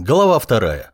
Глава вторая.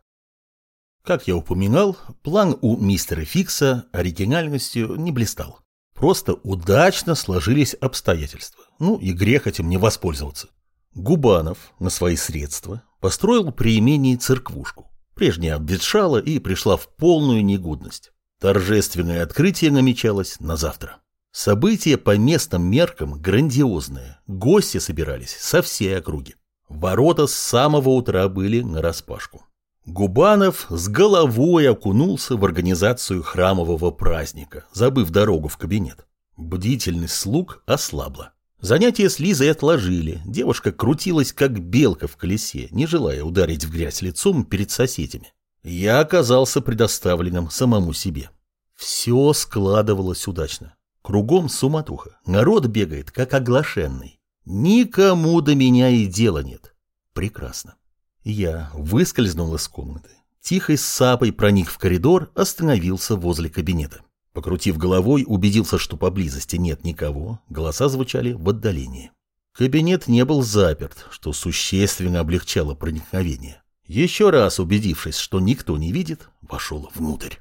Как я упоминал, план у мистера Фикса оригинальностью не блистал. Просто удачно сложились обстоятельства. Ну и грех этим не воспользоваться. Губанов на свои средства построил при имении церквушку. Прежняя обветшала и пришла в полную негодность. Торжественное открытие намечалось на завтра. Событие по местным меркам грандиозное. Гости собирались со всей округи. Ворота с самого утра были нараспашку. Губанов с головой окунулся в организацию храмового праздника, забыв дорогу в кабинет. Бдительность слуг ослабла. Занятия с Лизой отложили. Девушка крутилась, как белка в колесе, не желая ударить в грязь лицом перед соседями. Я оказался предоставленным самому себе. Все складывалось удачно. Кругом суматуха. Народ бегает, как оглашенный. Никому до меня и дела нет. Прекрасно. Я выскользнул из комнаты. Тихой сапой проник в коридор, остановился возле кабинета. Покрутив головой, убедился, что поблизости нет никого. Голоса звучали в отдалении. Кабинет не был заперт, что существенно облегчало проникновение. Еще раз убедившись, что никто не видит, вошел внутрь.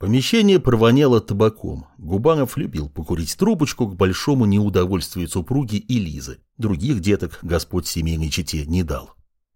Помещение провоняло табаком. Губанов любил покурить трубочку к большому неудовольствию супруги и Лизы. Других деток Господь семейной чете не дал.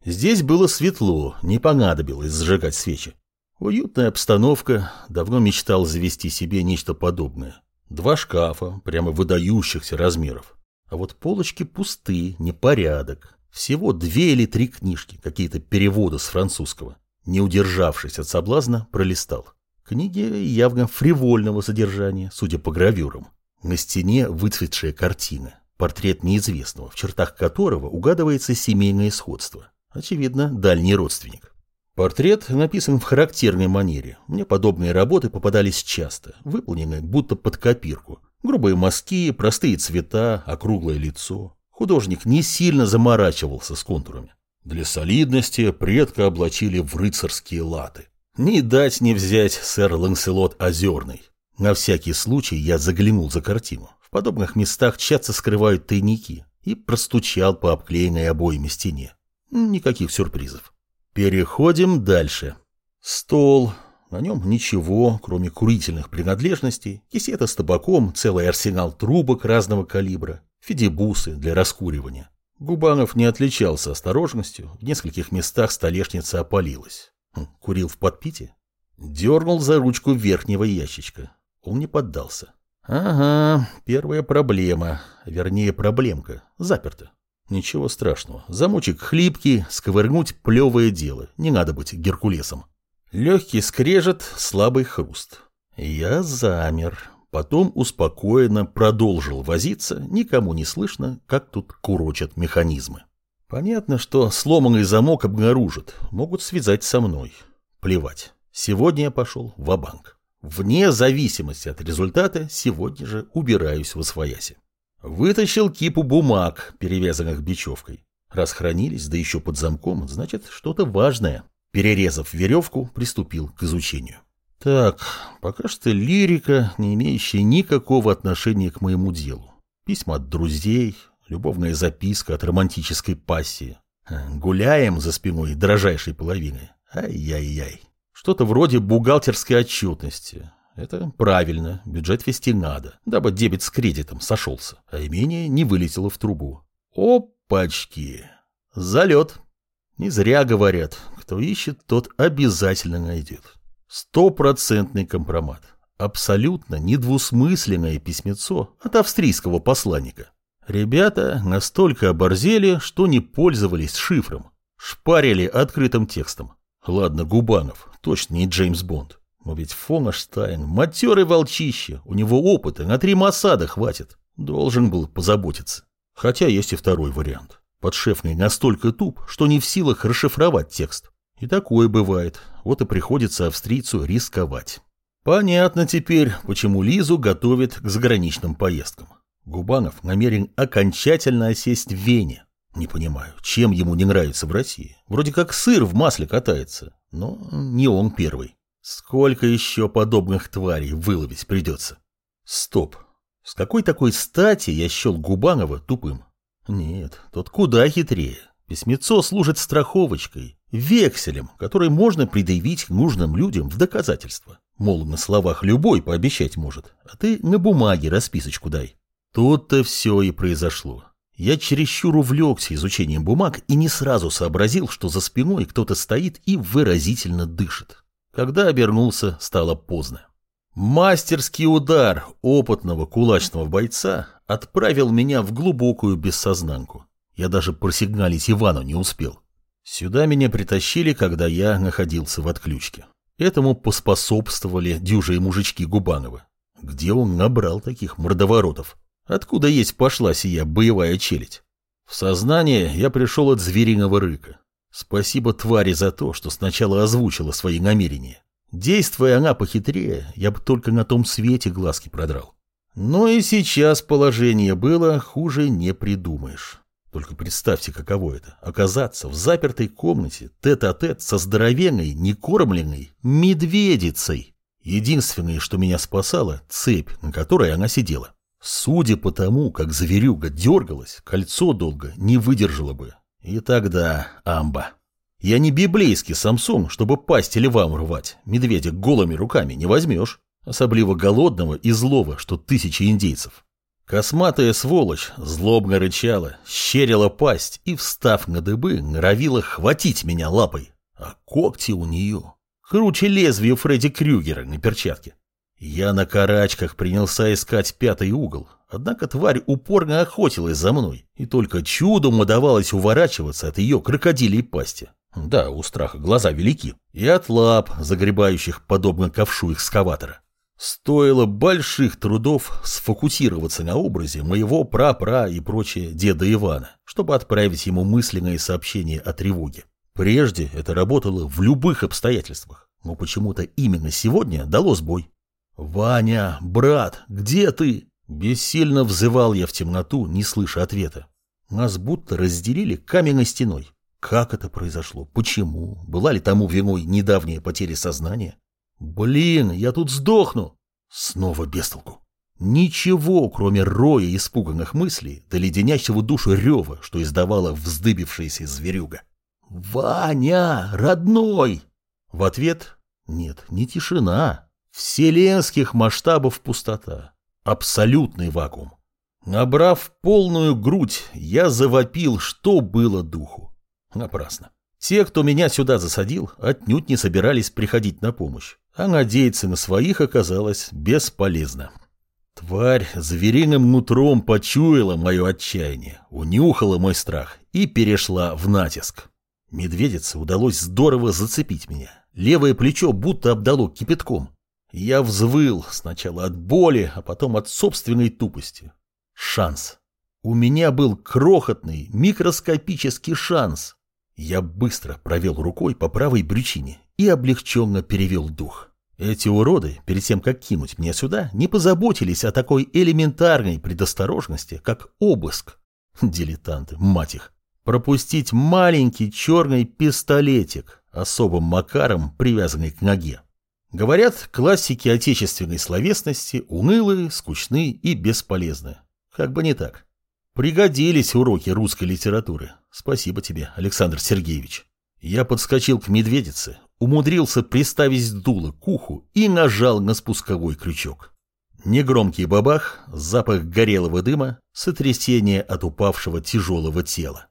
Здесь было светло, не понадобилось сжигать свечи. Уютная обстановка, давно мечтал завести себе нечто подобное. Два шкафа, прямо выдающихся размеров. А вот полочки пусты, непорядок. Всего две или три книжки, какие-то переводы с французского. Не удержавшись от соблазна, пролистал. Книги явно фривольного содержания, судя по гравюрам. На стене выцветшая картина, портрет неизвестного, в чертах которого угадывается семейное сходство. Очевидно, дальний родственник. Портрет написан в характерной манере. Мне подобные работы попадались часто, выполнены будто под копирку. Грубые мазки, простые цвета, округлое лицо. Художник не сильно заморачивался с контурами. Для солидности предка облачили в рыцарские латы. Не дать не взять сэр Ланселот Озерный. На всякий случай я заглянул за картину. В подобных местах часто скрывают тайники. И простучал по обклеенной обоями стене. Никаких сюрпризов. Переходим дальше. Стол. На нем ничего, кроме курительных принадлежностей. Кисета с табаком, целый арсенал трубок разного калибра. Фидибусы для раскуривания. Губанов не отличался осторожностью. В нескольких местах столешница опалилась. Курил в подпите? Дернул за ручку верхнего ящичка. Он не поддался. Ага, первая проблема, вернее проблемка, заперта. Ничего страшного, замочек хлипкий, сковырнуть плевое дело, не надо быть Геркулесом. Легкий скрежет, слабый хруст. Я замер, потом успокоенно продолжил возиться, никому не слышно, как тут курочат механизмы. Понятно, что сломанный замок обнаружат, могут связать со мной. Плевать. Сегодня я пошел в банк Вне зависимости от результата, сегодня же убираюсь в освояси. Вытащил кипу бумаг, перевязанных бечевкой. Раз хранились, да еще под замком, значит, что-то важное. Перерезав веревку, приступил к изучению. Так, пока что лирика, не имеющая никакого отношения к моему делу. Письма от друзей, Любовная записка от романтической пассии. Гуляем за спиной дрожайшей половины. Ай-яй-яй. Что-то вроде бухгалтерской отчетности. Это правильно, бюджет вести надо, дабы дебет с кредитом сошелся, а имение не вылетело в трубу. Опачки! Залет. Не зря говорят, кто ищет, тот обязательно найдет. Стопроцентный компромат. Абсолютно недвусмысленное письмецо от австрийского посланника. Ребята настолько оборзели, что не пользовались шифром. Шпарили открытым текстом. Ладно, Губанов, точно не Джеймс Бонд. Но ведь Фонаштайн матерый волчище, у него опыта на три Масада хватит. Должен был позаботиться. Хотя есть и второй вариант. Подшефный настолько туп, что не в силах расшифровать текст. И такое бывает. Вот и приходится австрийцу рисковать. Понятно теперь, почему Лизу готовят к заграничным поездкам. Губанов намерен окончательно осесть в Вене. Не понимаю, чем ему не нравится в России. Вроде как сыр в масле катается, но не он первый. Сколько еще подобных тварей выловить придется? Стоп. С какой такой стати я счел Губанова тупым? Нет, тот куда хитрее. Письмецо служит страховочкой, векселем, который можно предъявить нужным людям в доказательство. Мол, на словах любой пообещать может, а ты на бумаге расписочку дай. Тут-то все и произошло. Я чересчур увлекся изучением бумаг и не сразу сообразил, что за спиной кто-то стоит и выразительно дышит. Когда обернулся, стало поздно. Мастерский удар опытного кулачного бойца отправил меня в глубокую бессознанку. Я даже просигналить Ивану не успел. Сюда меня притащили, когда я находился в отключке. Этому поспособствовали дюжие мужички Губанова. Где он набрал таких мордоворотов? Откуда есть пошла сия боевая челядь? В сознание я пришел от звериного рыка. Спасибо твари за то, что сначала озвучила свои намерения. Действуя она похитрее, я бы только на том свете глазки продрал. Но и сейчас положение было хуже не придумаешь. Только представьте, каково это – оказаться в запертой комнате тет-а-тет -тет со здоровенной, некормленной медведицей. Единственное, что меня спасало – цепь, на которой она сидела. Судя по тому, как зверюга дергалась, кольцо долго не выдержало бы. И тогда амба. Я не библейский Самсон, чтобы пасть или вам рвать. Медведя голыми руками не возьмешь. Особливо голодного и злого, что тысячи индейцев. Косматая сволочь злобно рычала, щерила пасть и, встав на дыбы, норовила хватить меня лапой. А когти у нее круче лезвия Фредди Крюгера на перчатке. Я на карачках принялся искать пятый угол, однако тварь упорно охотилась за мной, и только чудом удавалось уворачиваться от ее крокодилей пасти. Да, у страха глаза велики, и от лап, загребающих подобно ковшу экскаватора. Стоило больших трудов сфокусироваться на образе моего пра-пра и прочее деда Ивана, чтобы отправить ему мысленные сообщения о тревоге. Прежде это работало в любых обстоятельствах, но почему-то именно сегодня дало сбой. «Ваня, брат, где ты?» Бессильно взывал я в темноту, не слыша ответа. Нас будто разделили каменной стеной. Как это произошло? Почему? Была ли тому виной недавняя потеря сознания? Блин, я тут сдохну! Снова бестолку. Ничего, кроме роя испуганных мыслей, до леденящего душу рева, что издавала вздыбившаяся зверюга. «Ваня, родной!» В ответ нет, не тишина, Вселенских масштабов пустота. Абсолютный вакуум. Набрав полную грудь, я завопил, что было духу. Напрасно. Те, кто меня сюда засадил, отнюдь не собирались приходить на помощь, а надеяться на своих оказалось бесполезно. Тварь звериным нутром почуяла мое отчаяние, унюхала мой страх и перешла в натиск. Медведице удалось здорово зацепить меня. Левое плечо будто обдало кипятком. Я взвыл сначала от боли, а потом от собственной тупости. Шанс. У меня был крохотный, микроскопический шанс. Я быстро провел рукой по правой брючине и облегченно перевел дух. Эти уроды, перед тем, как кинуть меня сюда, не позаботились о такой элементарной предосторожности, как обыск. Дилетанты, мать их. Пропустить маленький черный пистолетик, особым макаром привязанный к ноге. Говорят, классики отечественной словесности унылые, скучны и бесполезны. Как бы не так. Пригодились уроки русской литературы. Спасибо тебе, Александр Сергеевич. Я подскочил к медведице, умудрился приставить дуло к уху и нажал на спусковой крючок. Негромкий бабах, запах горелого дыма, сотрясение от упавшего тяжелого тела.